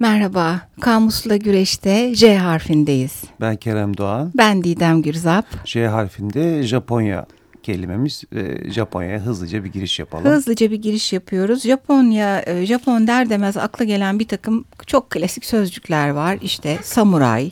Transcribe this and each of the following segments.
Merhaba, Kamusla Güreş'te J harfindeyiz. Ben Kerem Doğan. Ben Didem Gürzap. J harfinde Japonya kelimemiz. E, Japonya'ya hızlıca bir giriş yapalım. Hızlıca bir giriş yapıyoruz. Japonya, e, Japon der demez akla gelen bir takım çok klasik sözcükler var. İşte samuray.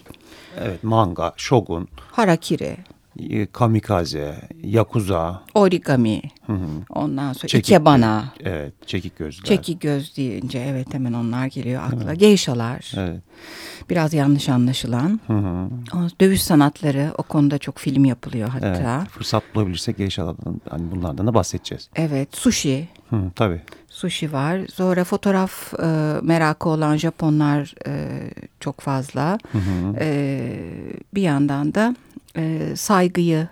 Evet, manga, shogun. Harakiri. E, kamikaze, yakuza, origami, hı hı. ondan sonra çekik, ikebana. Evet, çekik gözler. Çekik göz deyince evet hemen onlar geliyor akla. Evet. Geyşalar. Evet. Biraz yanlış anlaşılan. Hı hı. Dövüş sanatları o konuda çok film yapılıyor hatta. Evet, fırsat bulabilirsek geyşalardan hani bunlardan da bahsedeceğiz. Evet, sushi. Hı, tabii. Sushi var. Sonra fotoğraf e, merakı olan Japonlar e, çok fazla. Hı hı. E, bir yandan da saygıyı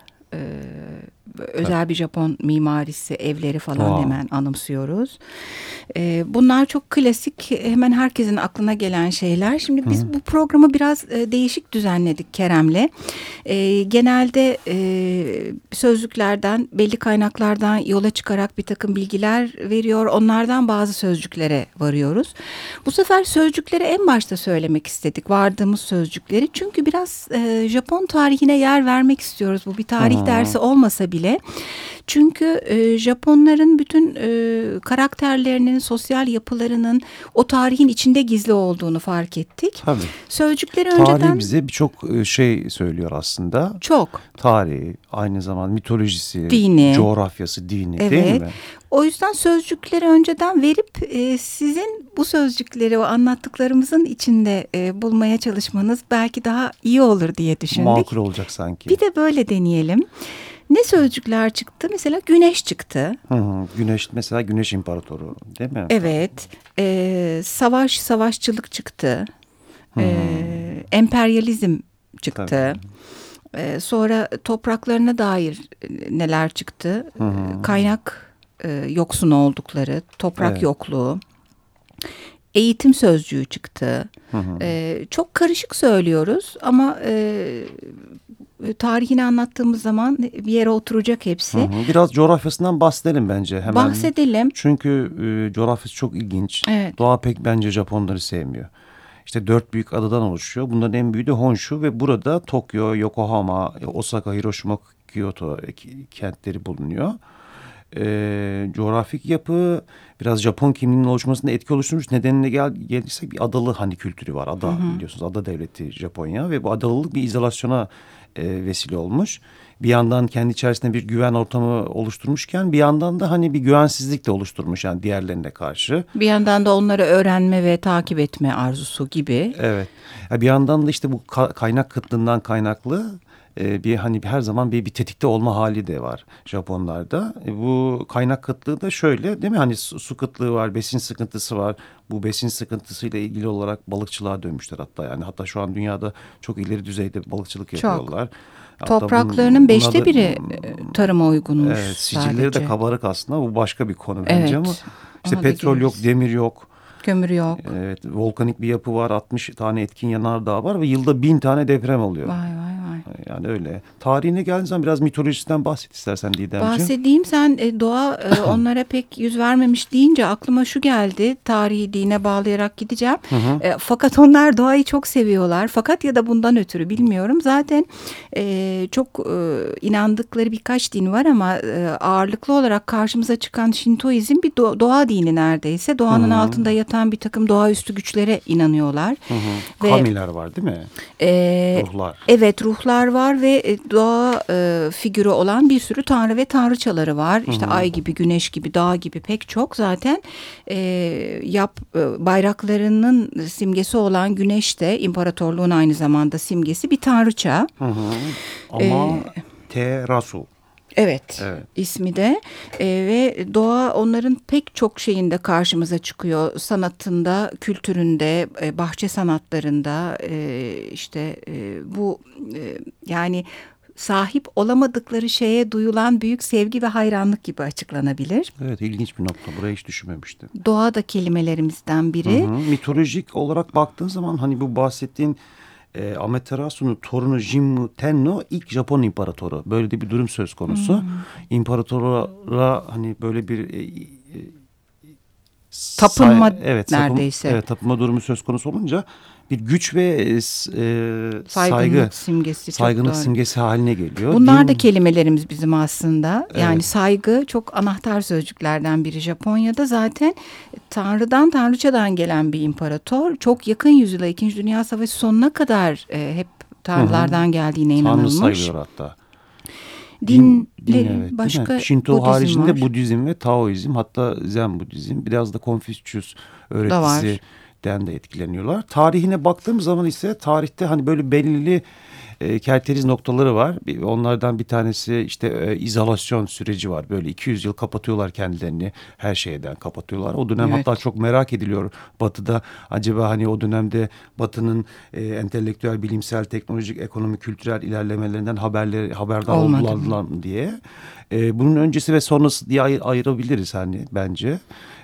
özel bir Japon mimarisi evleri falan Aa. hemen anımsıyoruz. E, bunlar çok klasik hemen herkesin aklına gelen şeyler. Şimdi biz Hı. bu programı biraz e, değişik düzenledik Kerem'le. E, genelde e, sözlüklerden belli kaynaklardan yola çıkarak bir takım bilgiler veriyor. Onlardan bazı sözcüklere varıyoruz. Bu sefer sözcükleri en başta söylemek istedik vardığımız sözcükleri. Çünkü biraz e, Japon tarihine yer vermek istiyoruz. Bu bir tarih Hı. dersi olmasa bile. Çünkü e, Japonların bütün e, karakterlerinin, sosyal yapılarının o tarihin içinde gizli olduğunu fark ettik. Tabii. Sözcükleri Tarih önceden... Tarih bize birçok e, şey söylüyor aslında. Çok. Tarihi, aynı zamanda mitolojisi, dini. coğrafyası, dini evet. değil mi? O yüzden sözcükleri önceden verip e, sizin bu sözcükleri o anlattıklarımızın içinde e, bulmaya çalışmanız belki daha iyi olur diye düşündük. Makul olacak sanki. Bir de böyle deneyelim. Ne sözcükler çıktı? Mesela güneş çıktı. Hı hı, güneş mesela güneş imparatoru değil mi? Evet. E, savaş, savaşçılık çıktı. E, emperyalizm çıktı. E, sonra topraklarına dair neler çıktı? Hı hı. Kaynak e, yoksun oldukları, toprak evet. yokluğu. Eğitim sözcüğü çıktı. Hı hı. E, çok karışık söylüyoruz ama e, tarihini anlattığımız zaman bir yere oturacak hepsi. Hı hı. Biraz coğrafyasından bahsedelim bence hemen. Bahsedelim. Çünkü e, coğrafyası çok ilginç. Evet. Doğa pek bence Japonları sevmiyor. İşte dört büyük adadan oluşuyor. Bunların en büyüğü de Honshu ve burada Tokyo, Yokohama, Osaka, Hiroşima, Kyoto kentleri bulunuyor. E, coğrafik yapı biraz Japon kimliğinin oluşmasında etki oluşturmuş. Nedenine gel, gelirsek bir adalı hani kültürü var. Ada hı hı. biliyorsunuz ada devleti Japonya ve bu adalılık bir izolasyona e, vesile olmuş. Bir yandan kendi içerisinde bir güven ortamı oluşturmuşken bir yandan da hani bir güvensizlik de oluşturmuş yani diğerlerine karşı. Bir yandan da onları öğrenme ve takip etme arzusu gibi. Evet. Bir yandan da işte bu kaynak kıtlığından kaynaklı e, bir hani her zaman bir, bir tetikte olma hali de var Japonlarda. E, bu kaynak kıtlığı da şöyle değil mi? Hani su, su kıtlığı var, besin sıkıntısı var. Bu besin sıkıntısıyla ilgili olarak balıkçılığa dönmüşler hatta yani. Hatta şu an dünyada çok ileri düzeyde balıkçılık yapıyorlar. Çok. Hatta Topraklarının beşte da, biri e, tarıma uygunmuş Evet, sicilleri sadece. de kabarık aslında. Bu başka bir konu bence evet, ama işte petrol yok, demir yok. Kömür yok. Evet, volkanik bir yapı var. 60 tane etkin yanardağ var ve yılda bin tane deprem oluyor. Vay vay vay. Yani öyle. Tarihine geldiğin zaman biraz mitolojisinden bahset istersen Didemciğim. Bahsedeyim sen e, doğa e, onlara pek yüz vermemiş deyince aklıma şu geldi. Tarihi dine bağlayarak gideceğim. Hı hı. E, fakat onlar doğayı çok seviyorlar. Fakat ya da bundan ötürü bilmiyorum. Zaten e, çok e, inandıkları birkaç din var ama e, ağırlıklı olarak karşımıza çıkan Şintoizm bir do doğa dini neredeyse. Doğanın hı hı. altında yatan bir takım doğaüstü güçlere inanıyorlar. Hı hı. Ve, Kamiler var değil mi? E, ruhlar. Evet ruhlar var ve e, doğa e, figürü olan bir sürü tanrı ve tanrıçaları var. İşte Hı -hı. ay gibi, güneş gibi, dağ gibi pek çok zaten e, yap e, bayraklarının simgesi olan güneş de imparatorluğun aynı zamanda simgesi bir tanrıça. Hı hı. Ama ee, Terasu. Evet, evet ismi de e, ve doğa onların pek çok şeyinde karşımıza çıkıyor. Sanatında, kültüründe, e, bahçe sanatlarında e, işte e, bu e, yani sahip olamadıkları şeye duyulan büyük sevgi ve hayranlık gibi açıklanabilir. Evet ilginç bir nokta. Buraya hiç düşünmemiştim. Doğa da kelimelerimizden biri. Hı hı. Mitolojik olarak baktığın zaman hani bu bahsettiğin e, Amaterasu'nun torunu Jimmu Tenno ilk Japon imparatoru. Böyle de bir durum söz konusu. Hmm. İmparatora hani böyle bir e, e, tapınma evet, neredeyse. Tapın, evet tapınma durumu söz konusu olunca bir güç ve e, e saygınlık saygı, simgesi saygınlık simgesi haline geliyor. Bunlar Din... da kelimelerimiz bizim aslında. Yani evet. saygı çok anahtar sözcüklerden biri Japonya'da zaten tanrıdan tanrıçadan gelen bir imparator. Çok yakın yüzyıla 2. Dünya Savaşı sonuna kadar e, hep tanrılardan Hı -hı. geldiğine inanılmış. Tanrı sayılıyor hatta. Dinleri din, evet, başka Şinto Budizm haricinde var. Budizm ve Taoizm hatta Zen Budizm biraz da Konfüçyüs öğretisi den de etkileniyorlar. Tarihine baktığım zaman ise tarihte hani böyle belirli e, kerteriz noktaları var. Onlardan bir tanesi işte e, izolasyon süreci var. Böyle 200 yıl kapatıyorlar kendilerini her şeyden kapatıyorlar. O dönem evet. hatta çok merak ediliyor Batı'da. Acaba hani o dönemde Batı'nın e, entelektüel, bilimsel, teknolojik, ekonomik, kültürel ilerlemelerinden haberleri haberdar oldular mı diye. E, bunun öncesi ve sonrası diye ayır, ayırabiliriz hani bence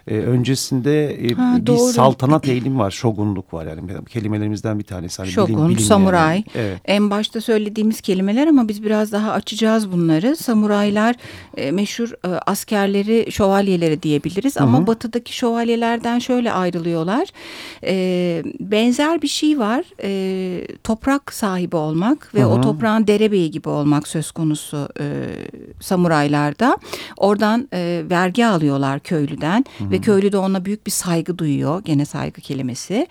e, öncesinde e, ha, bir doğru. saltanat eğilim var, şogunluk var yani kelimelerimizden bir tanesi. Hani Şogun, bilim, bilim samuray. Yani. Evet. En başta söylediğimiz kelimeler ama biz biraz daha açacağız bunları. Samuraylar e, meşhur e, askerleri, şövalyeleri diyebiliriz Hı -hı. ama batıdaki şövalyelerden şöyle ayrılıyorlar. E, benzer bir şey var. E, toprak sahibi olmak ve Hı -hı. o toprağın derebeyi gibi olmak söz konusu e, samuraylarda. Oradan e, vergi alıyorlar köylüden Hı -hı. ve köylü de ona büyük bir saygı duyuyor. Gene saygı kelimesi.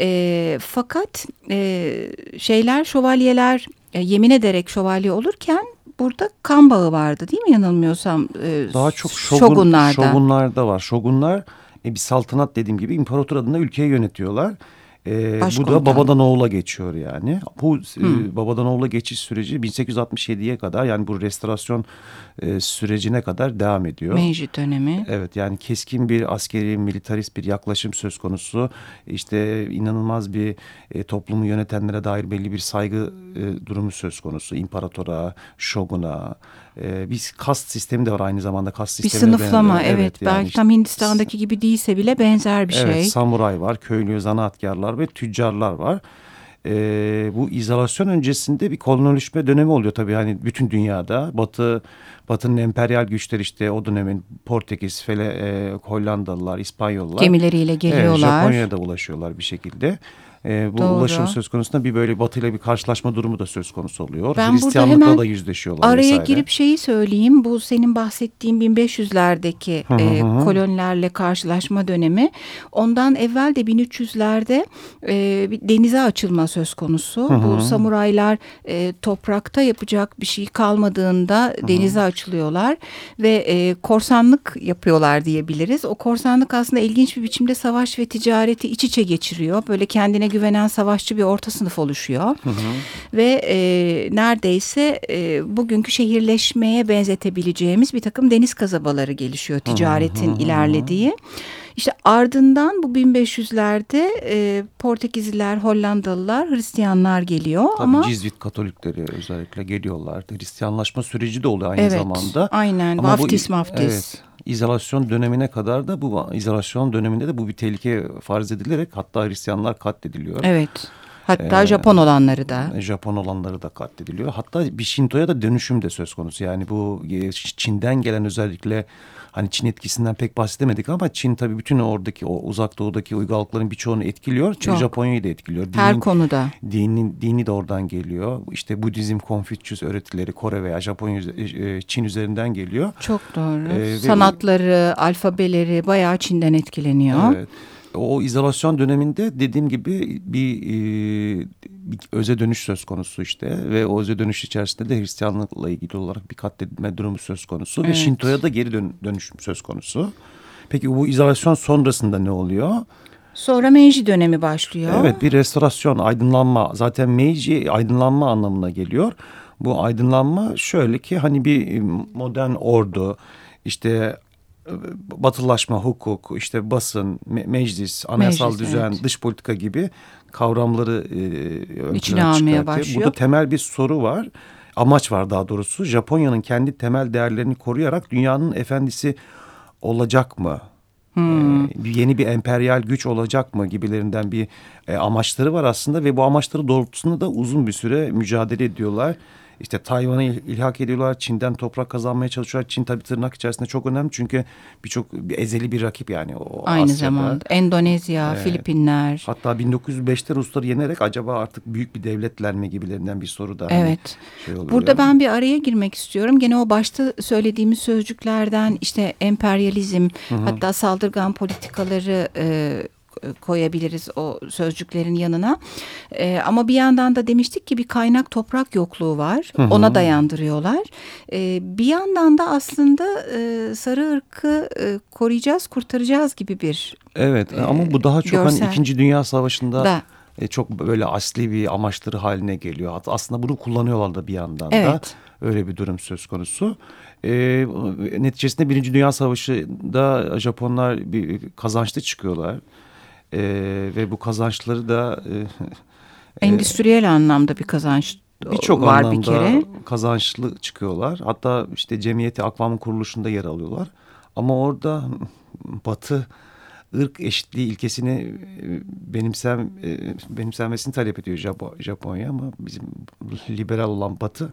E, fakat e, şeyler şövalyeler e, yemin ederek şövalye olurken burada kan bağı vardı değil mi yanılmıyorsam? E, Daha çok şogun, şogunlarda. Şogunlarda var. Şogunlar e, bir saltanat dediğim gibi imparator adına ülkeyi yönetiyorlar. E, bu da babadan oğula geçiyor yani. Bu e, babadan oğula geçiş süreci 1867'ye kadar yani bu restorasyon e, sürecine kadar devam ediyor. Meiji dönemi. Evet yani keskin bir askeri militarist bir yaklaşım söz konusu. İşte inanılmaz bir e, toplumu yönetenlere dair belli bir saygı e, durumu söz konusu. İmparatora, şoguna, e, bir kast sistemi de var aynı zamanda kast sistemi. Bir sınıflama evet, evet yani belki işte, tam Hindistan'daki gibi değilse bile benzer bir evet, şey. Evet samuray var, köylü zanaatkarlar ve tüccarlar var e, bu izolasyon öncesinde bir kolonileşme dönemi oluyor tabii hani bütün dünyada. Batı Batı'nın emperyal güçleri işte o dönemin Portekiz, Fele, e, Hollandalılar, İspanyollar. Gemileriyle geliyorlar. Evet, Japonya'ya da ulaşıyorlar bir şekilde e, bu Doğru. ulaşım söz konusunda bir böyle Batı ile bir karşılaşma durumu da söz konusu oluyor. Ben Hristiyanlıkla da yüzleşiyorlar araya vesaire. girip şeyi söyleyeyim. Bu senin bahsettiğin 1500'lerdeki e, kolonilerle karşılaşma dönemi. Ondan evvel de 1300'lerde e, bir denize açılma söz konusu. Hı hı. Bu samuraylar e, toprakta yapacak bir şey kalmadığında hı hı. denize açılıyorlar ve e, korsanlık yapıyorlar diyebiliriz. O korsanlık aslında ilginç bir biçimde savaş ve ticareti iç içe geçiriyor. Böyle kendine güvenen savaşçı bir orta sınıf oluşuyor. Hı hı. Ve e, neredeyse e, bugünkü şehirleşmeye benzetebileceğimiz bir takım deniz kazabaları gelişiyor ticaretin hı hı. ilerlediği. İşte ardından bu 1500'lerde e, Portekizliler, Hollandalılar, Hristiyanlar geliyor. Tabii ama Cizvit Katolikleri özellikle geliyorlar. Hristiyanlaşma süreci de oluyor aynı evet, zamanda. Aynen. Ama vaftiz bu, maftiz. Evet izolasyon dönemine kadar da bu izolasyon döneminde de bu bir tehlike farz edilerek hatta Hristiyanlar katlediliyor. Evet. Hatta ee, Japon olanları da. Japon olanları da katlediliyor. Hatta bir Şinto'ya da dönüşüm de söz konusu. Yani bu e, Çin'den gelen özellikle hani Çin etkisinden pek bahsedemedik ama Çin tabii bütün oradaki o uzak doğudaki uygarlıkların birçoğunu etkiliyor. Çok. Japonya'yı da etkiliyor. Dinin, Her konuda. Dini, dini de oradan geliyor. İşte Budizm, Konfüçyüs öğretileri Kore veya Japonya, e, Çin üzerinden geliyor. Çok doğru. Ee, Sanatları, ve, alfabeleri bayağı Çin'den etkileniyor. Evet o izolasyon döneminde dediğim gibi bir, e, bir öze dönüş söz konusu işte ve o öze dönüş içerisinde de Hristiyanlıkla ilgili olarak bir katledilme durumu söz konusu evet. ve Şinto'ya da geri dön, dönüşüm söz konusu. Peki bu izolasyon sonrasında ne oluyor? Sonra Meiji dönemi başlıyor. Evet bir restorasyon, aydınlanma. Zaten Meiji aydınlanma anlamına geliyor. Bu aydınlanma şöyle ki hani bir modern ordu, işte batılılaşma, hukuk, işte basın, me meclis, anayasal meclis, düzen, evet. dış politika gibi kavramları e, ön almaya başlıyor. Burada temel bir soru var. Amaç var daha doğrusu. Japonya'nın kendi temel değerlerini koruyarak dünyanın efendisi olacak mı? Hmm. Ee, yeni bir emperyal güç olacak mı gibilerinden bir e, amaçları var aslında ve bu amaçları doğrultusunda da uzun bir süre mücadele ediyorlar. İşte Tayvan'ı ilhak ediyorlar. Çin'den toprak kazanmaya çalışıyorlar. Çin tabii tırnak içerisinde çok önemli çünkü birçok bir ezeli bir rakip yani o Aynı Asya'da. zamanda Endonezya, evet. Filipinler. Hatta 1905'te Rusları yenerek acaba artık büyük bir devletler mi gibilerinden bir soru da hani evet. Hani şey Burada ben bir araya girmek istiyorum. Gene o başta söylediğimiz sözcüklerden işte emperyalizm hı hı. hatta saldırgan politikaları e, koyabiliriz o sözcüklerin yanına. E, ama bir yandan da demiştik ki bir kaynak toprak yokluğu var. Hı hı. Ona dayandırıyorlar. E, bir yandan da aslında e, sarı ırkı e, koruyacağız, kurtaracağız gibi bir Evet e, ama bu daha çok hani görsel. hani 2. Dünya Savaşı'nda da. E, çok böyle asli bir amaçları haline geliyor. Aslında bunu kullanıyorlar da bir yandan evet. da. Öyle bir durum söz konusu. E, neticesinde Birinci Dünya Savaşı'da Japonlar bir kazançlı çıkıyorlar. E, ve bu kazançları da... E, Endüstriyel anlamda bir kazanç Birçok var anlamda bir kere. kazançlı çıkıyorlar. Hatta işte cemiyeti akvamın kuruluşunda yer alıyorlar. Ama orada Batı ırk eşitliği ilkesini e, benimsem e, benimsenmesini talep ediyor Japonya ama bizim liberal olan Batı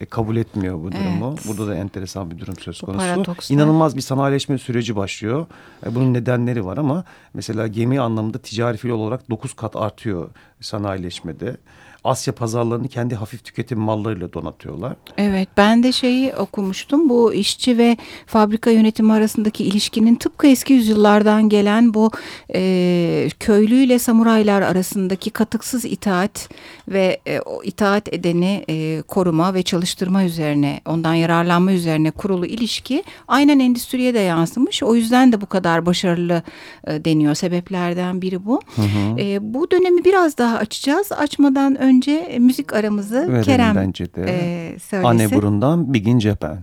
e, kabul etmiyor bu durumu. Evet. Burada da enteresan bir durum söz konusu. İnanılmaz bir sanayileşme süreci başlıyor. E, bunun nedenleri var ama mesela gemi anlamında ticari fil olarak 9 kat artıyor sanayileşmede. Asya pazarlarını kendi hafif tüketim mallarıyla donatıyorlar. Evet ben de şeyi okumuştum bu işçi ve fabrika yönetimi arasındaki ilişkinin tıpkı eski yüzyıllardan gelen bu e, köylüyle samuraylar arasındaki katıksız itaat ve e, o itaat edeni e, koruma ve çalıştırma üzerine ondan yararlanma üzerine kurulu ilişki aynen endüstriye de yansımış. O yüzden de bu kadar başarılı e, deniyor sebeplerden biri bu. Hı hı. E, bu dönemi biraz daha açacağız. Açmadan önce önce müzik aramızı Verelim Kerem bence de. E, söylesin. Anne burundan Begin Japan.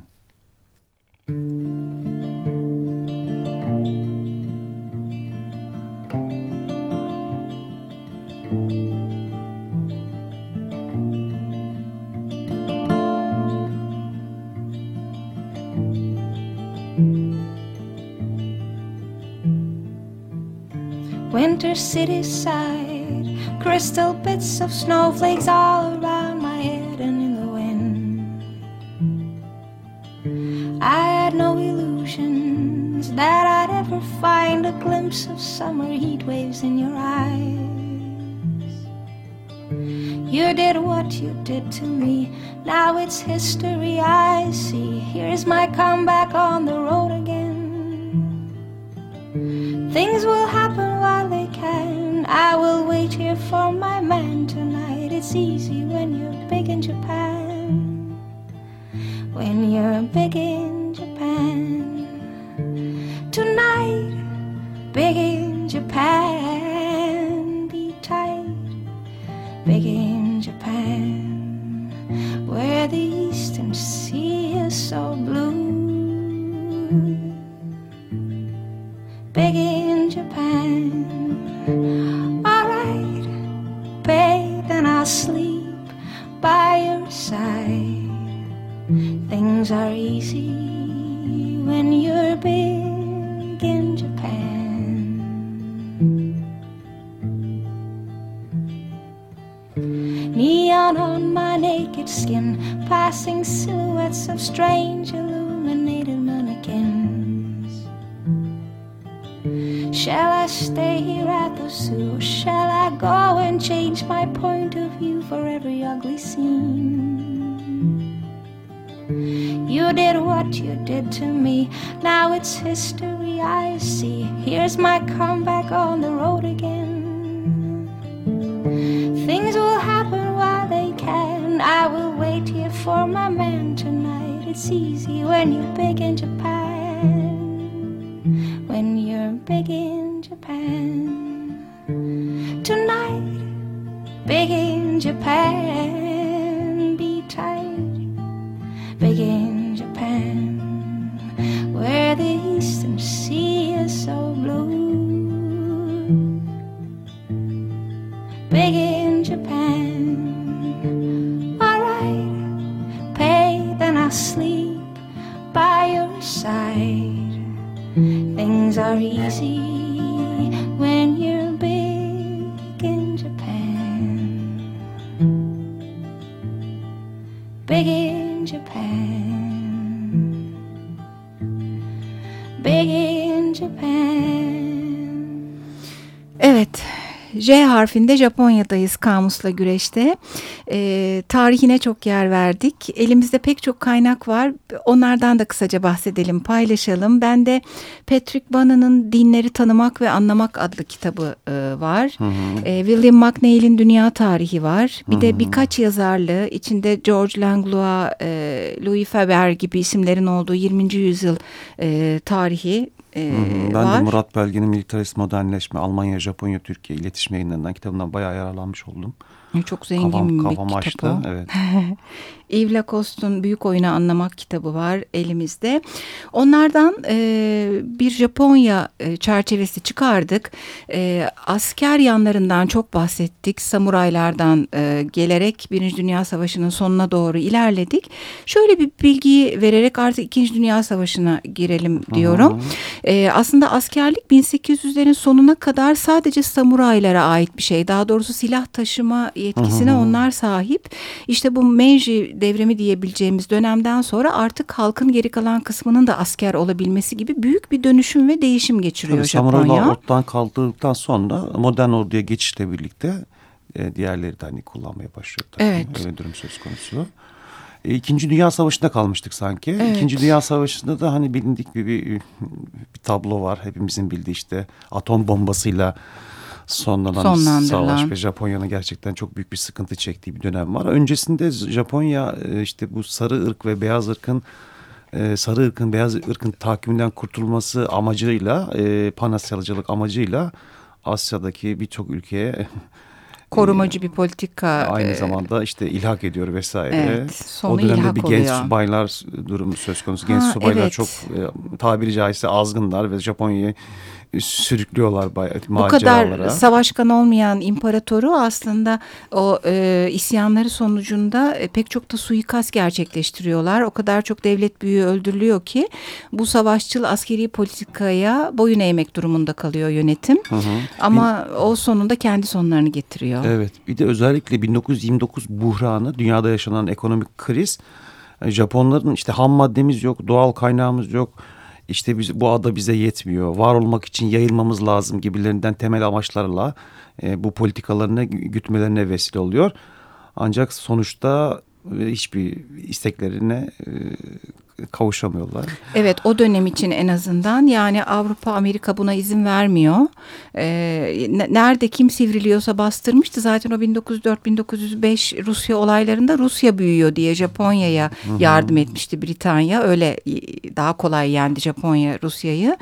Winter city side crystal bits of snowflakes all around my head and in the wind. I had no illusions that I'd ever find a glimpse of summer heat waves in your eyes. You did what you did to me, now it's history I see. Here's my comeback on the road again. Things will happen while I will wait here for my man tonight. It's easy when you're big in Japan. When you're big in Japan. Tonight, big in Japan. Be tight, big in Japan. Where the eastern sea is so blue. You did what you did to me, now it's history I see. Here's my comeback on the road again. Things will happen while they can. I will wait here for my man tonight. It's easy when you're big in Japan when you're big in Japan. Tonight, big in Japan, pay, sleep by your side. Things are easy J harfinde Japonya'dayız kamusla güreşte. E, tarihine çok yer verdik. Elimizde pek çok kaynak var. Onlardan da kısaca bahsedelim, paylaşalım. Ben de Patrick Bana'nın Dinleri Tanımak ve Anlamak adlı kitabı e, var. Hı hı. E, William McNeil'in Dünya Tarihi var. Bir hı hı. de birkaç yazarlı, içinde George Langlois, e, Louis Faber gibi isimlerin olduğu 20. yüzyıl e, tarihi e, ben var. Ben de Murat Belge'nin Militarist Modernleşme, Almanya, Japonya, Türkiye iletişim yayınlarından kitabından bayağı yararlanmış oldum. Çok zengin kafam, bir kafam kitap açtı, o. Evet. Yves Lacoste'un Büyük Oyunu Anlamak kitabı var elimizde. Onlardan e, bir Japonya e, çerçevesi çıkardık. E, asker yanlarından çok bahsettik. Samuraylardan e, gelerek Birinci Dünya Savaşı'nın sonuna doğru ilerledik. Şöyle bir bilgi vererek artık İkinci Dünya Savaşı'na girelim diyorum. E, aslında askerlik 1800'lerin sonuna kadar sadece samuraylara ait bir şey. Daha doğrusu silah taşıma yetkisine hı. onlar sahip. İşte bu Meiji devrimi diyebileceğimiz dönemden sonra artık halkın geri kalan kısmının da asker olabilmesi gibi büyük bir dönüşüm ve değişim geçiriyor Tabii, Japonya. Samuraylar ortadan kaldırdıktan sonra modern orduya geçişle birlikte e, diğerleri de hani kullanmaya başlıyor. Tabii. Evet. Öyle durum söz konusu. E, İkinci Dünya Savaşı'nda kalmıştık sanki. Evet. İkinci Dünya Savaşı'nda da hani bilindik bir, bir, bir tablo var. Hepimizin bildiği işte atom bombasıyla sonlanan savaş ve Japonya'nın gerçekten çok büyük bir sıkıntı çektiği bir dönem var. Öncesinde Japonya e, işte bu sarı ırk ve beyaz ırkın e, sarı ırkın beyaz ırkın takiminden kurtulması amacıyla e, panasyalıcılık amacıyla Asya'daki birçok ülkeye korumacı bir politika aynı zamanda işte ilhak ediyor vesaire. Evet, o dönemde bir genç oluyor. subaylar durumu söz konusu. Genç ha, subaylar evet. çok tabiri caizse azgınlar ve Japonya'yı sürüklüyorlar bayağı Bu kadar savaşkan olmayan imparatoru aslında o e, isyanları sonucunda e, pek çok da suikast gerçekleştiriyorlar. O kadar çok devlet büyüğü öldürülüyor ki bu savaşçıl askeri politikaya boyun eğmek durumunda kalıyor yönetim. Hı hı. Ama bir, o sonunda kendi sonlarını getiriyor. Evet bir de özellikle 1929 buhranı dünyada yaşanan ekonomik kriz Japonların işte ham maddemiz yok, doğal kaynağımız yok işte biz, bu ada bize yetmiyor. Var olmak için yayılmamız lazım gibilerinden temel amaçlarla e, bu politikalarını gütmelerine vesile oluyor. Ancak sonuçta e, hiçbir isteklerine e, kavuşamıyorlar. Evet o dönem için en azından yani Avrupa Amerika buna izin vermiyor. Ee, nerede kim sivriliyorsa bastırmıştı zaten o 1904-1905 Rusya olaylarında Rusya büyüyor diye Japonya'ya yardım etmişti Britanya. Öyle daha kolay yendi Japonya Rusya'yı.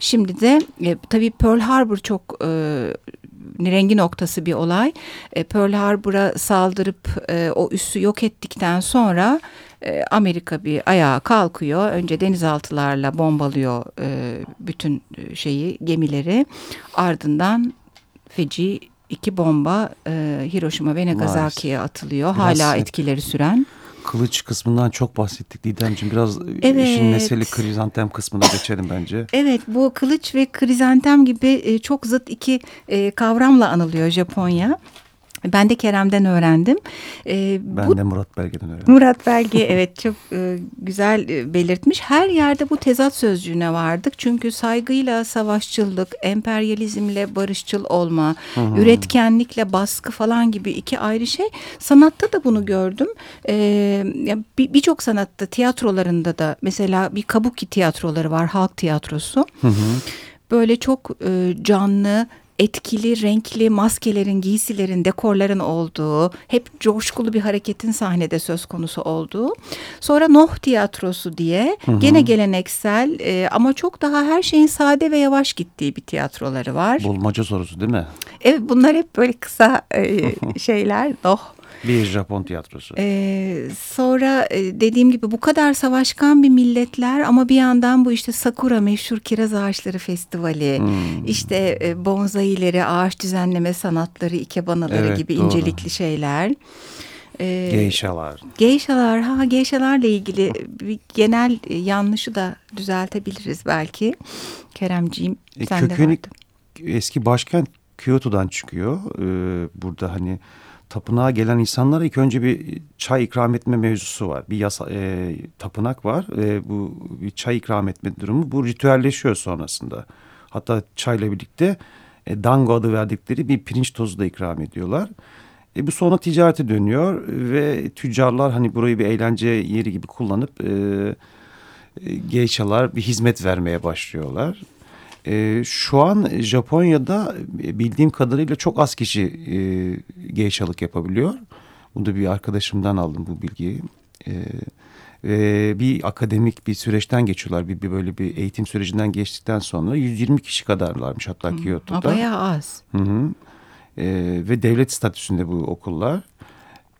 Şimdi de e, tabii Pearl Harbor çok e, rengi noktası bir olay. E, Pearl Harbor'a saldırıp e, o üssü yok ettikten sonra e, Amerika bir ayağa kalkıyor. Önce denizaltılarla bombalıyor e, bütün e, şeyi gemileri. Ardından feci iki bomba e, Hiroşima ve Nagasaki'ye atılıyor. Biraz Hala etkileri süren. Kılıç kısmından çok bahsettik Didemciğim. Biraz evet. işin mesele krizantem kısmına geçelim bence. Evet bu kılıç ve krizantem gibi çok zıt iki kavramla anılıyor Japonya. Ben de Kerem'den öğrendim. Ee, ben bu, de Murat Belge'den öğrendim. Murat Belge evet çok e, güzel e, belirtmiş. Her yerde bu tezat sözcüğüne vardık. Çünkü saygıyla savaşçılık, emperyalizmle barışçıl olma, hı hı. üretkenlikle baskı falan gibi iki ayrı şey. Sanatta da bunu gördüm. Ee, Birçok bir sanatta, tiyatrolarında da mesela bir kabuki tiyatroları var, halk tiyatrosu. Hı hı. Böyle çok e, canlı, etkili, renkli maskelerin, giysilerin, dekorların olduğu, hep coşkulu bir hareketin sahnede söz konusu olduğu. Sonra Noh Tiyatrosu diye hı hı. gene geleneksel e, ama çok daha her şeyin sade ve yavaş gittiği bir tiyatroları var. Bulmaca sorusu değil mi? Evet bunlar hep böyle kısa e, şeyler. Noh bir Japon tiyatrosu. Ee, sonra e, dediğim gibi bu kadar savaşkan bir milletler ama bir yandan bu işte Sakura meşhur kiraz ağaçları festivali, hmm. işte e, bonsaileri, ağaç düzenleme sanatları, ikebanaları evet, gibi doğru. incelikli şeyler. Ee, geyşalar. Geyşalar, ha geyşalarla ilgili bir genel yanlışı da düzeltebiliriz belki. Keremciğim e, sen kökeni, de vardın. Eski başkent Kyoto'dan çıkıyor. Ee, burada hani tapınağa gelen insanlara ilk önce bir çay ikram etme mevzusu var. Bir yasa, e, tapınak var. E, bu bir çay ikram etme durumu. Bu ritüelleşiyor sonrasında. Hatta çayla birlikte e, dango adı verdikleri bir pirinç tozu da ikram ediyorlar. E, bu sonra ticarete dönüyor ve tüccarlar hani burayı bir eğlence yeri gibi kullanıp e, e, geishalar bir hizmet vermeye başlıyorlar. E, şu an Japonya'da bildiğim kadarıyla çok az kişi e, geishalık yapabiliyor. Bunu da bir arkadaşımdan aldım bu bilgiyi. E, e, bir akademik bir süreçten geçiyorlar. Bir, bir böyle bir eğitim sürecinden geçtikten sonra 120 kişi kadarlarmış hatta Kyoto'da. Bayağı az. Hı hı. E, ve devlet statüsünde bu okullar.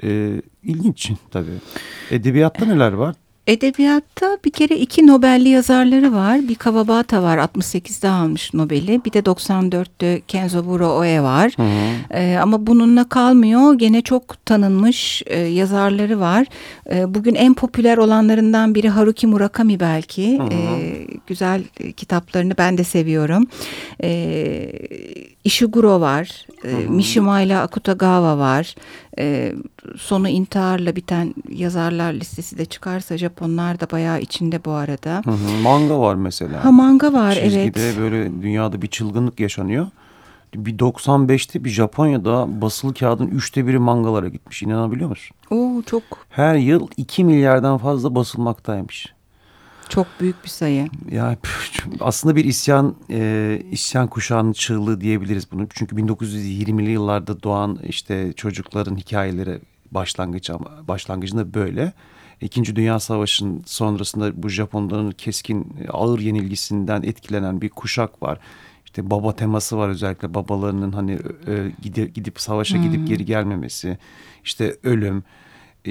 E, ilginç tabii. Edebiyatta neler var? Edebiyatta bir kere iki Nobel'li yazarları var. Bir Kawabata var 68'de almış Nobel'i. Bir de 94'te Kenzaburo Oe var. Hı hı. Ee, ama bununla kalmıyor. Gene çok tanınmış e, yazarları var. E, bugün en popüler olanlarından biri Haruki Murakami belki. Hı hı. E, güzel kitaplarını ben de seviyorum. E, Ishiguro var. E, Mishima ile Akutagawa var. E, sonu intiharla biten yazarlar listesi de çıkarsa Japonlar da bayağı içinde bu arada. Hı hı. Manga var mesela. Ha manga var Çizgide evet. Çizgide böyle dünyada bir çılgınlık yaşanıyor. Bir 95'te bir Japonya'da basılı kağıdın üçte biri mangalara gitmiş. İnanabiliyor musun? Oo çok. Her yıl 2 milyardan fazla basılmaktaymış. Çok büyük bir sayı. Ya aslında bir isyan e, isyan kuşağının çığlığı diyebiliriz bunu. Çünkü 1920'li yıllarda doğan işte çocukların hikayeleri başlangıç ama başlangıcında böyle. İkinci Dünya Savaşı'nın sonrasında bu Japonların keskin ağır yenilgisinden etkilenen bir kuşak var. İşte baba teması var özellikle babalarının hani e, gidip, gidip savaşa hmm. gidip geri gelmemesi. İşte ölüm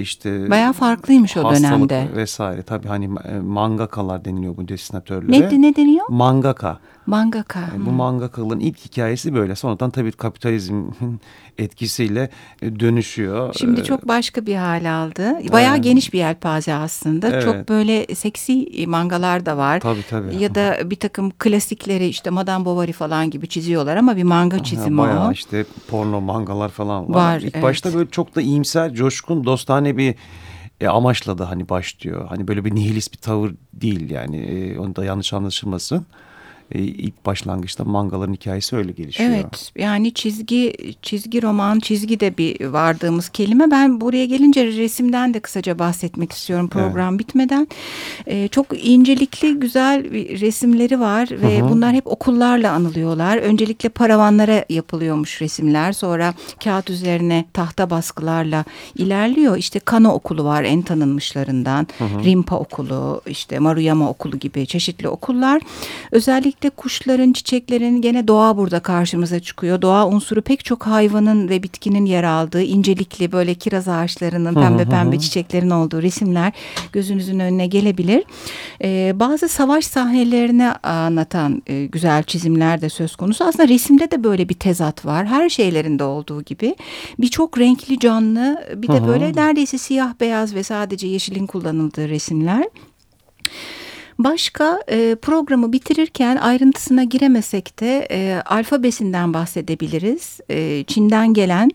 işte bayağı farklıymış o dönemde vesaire tabii hani e, mangakalar deniliyor bu desinatörlere. Ne, ne deniyor? Mangaka. Mangaka. Yani hmm. Bu mangakaların ilk hikayesi böyle. Sonradan tabii kapitalizmin etkisiyle e, dönüşüyor. Şimdi çok başka bir hal aldı. Bayağı evet. geniş bir yelpaze aslında. Evet. Çok böyle seksi mangalar da var. Tabii tabii. Ya da bir takım klasikleri işte Madame Bovary falan gibi çiziyorlar ama bir manga çizimi bayağı o. Bayağı işte porno mangalar falan var. Var. İlk evet. başta böyle çok da iyimser, coşkun, dostane bir e, amaçla da hani başlıyor. Hani böyle bir nihilist bir tavır değil yani. E, onu da yanlış anlaşılmasın e, ilk başlangıçta mangaların hikayesi öyle gelişiyor. Evet yani çizgi çizgi roman çizgi de bir vardığımız kelime. Ben buraya gelince resimden de kısaca bahsetmek istiyorum program evet. bitmeden. E, çok incelikli güzel resimleri var ve Hı -hı. bunlar hep okullarla anılıyorlar. Öncelikle paravanlara yapılıyormuş resimler sonra kağıt üzerine tahta baskılarla ilerliyor. İşte Kano okulu var en tanınmışlarından. Hı -hı. Rimpa okulu işte Maruyama okulu gibi çeşitli okullar. Özellikle Özellikle kuşların, çiçeklerin gene doğa burada karşımıza çıkıyor. Doğa unsuru pek çok hayvanın ve bitkinin yer aldığı incelikli böyle kiraz ağaçlarının pembe pembe çiçeklerin olduğu resimler gözünüzün önüne gelebilir. Ee, bazı savaş sahnelerini anlatan e, güzel çizimler de söz konusu. Aslında resimde de böyle bir tezat var. Her şeylerinde olduğu gibi. Birçok renkli canlı bir de böyle neredeyse siyah beyaz ve sadece yeşilin kullanıldığı resimler. Başka e, programı bitirirken ayrıntısına giremesek de e, alfabesinden bahsedebiliriz. E, Çin'den gelen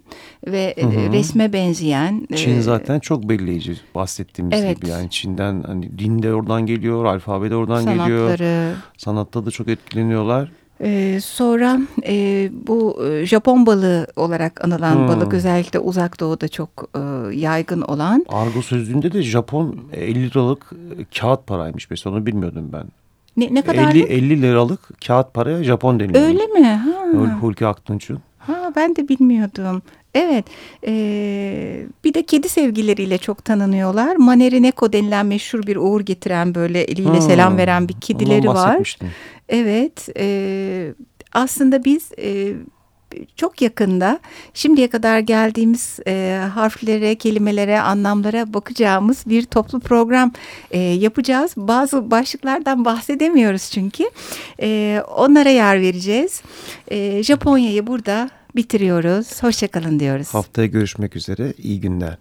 ve hı hı. E, resme benzeyen. E, Çin zaten çok belirleyici bahsettiğimiz evet. gibi. Yani Çin'den hani din de oradan geliyor, alfabe de oradan Sanatları. geliyor. Sanatta da çok etkileniyorlar. Ee, sonra e, bu e, Japon balığı olarak anılan hmm. balık özellikle uzak doğuda çok e, yaygın olan. Argo sözlüğünde de Japon 50 liralık e, kağıt paraymış mesela onu bilmiyordum ben. Ne, ne kadar? 50, 50 liralık kağıt paraya Japon deniliyor. Öyle mi? Ha. Hulki Aktunç'un. Ha ben de bilmiyordum. Evet, e, bir de kedi sevgileriyle çok tanınıyorlar. Manerineko denilen meşhur bir uğur getiren böyle eliyle hmm. selam veren bir kedileri var. Evet, e, aslında biz e, çok yakında şimdiye kadar geldiğimiz e, harflere, kelimelere, anlamlara bakacağımız bir toplu program e, yapacağız. Bazı başlıklardan bahsedemiyoruz çünkü. E, onlara yer vereceğiz. E, Japonya'yı burada bitiriyoruz. Hoşçakalın diyoruz. Haftaya görüşmek üzere. İyi günler.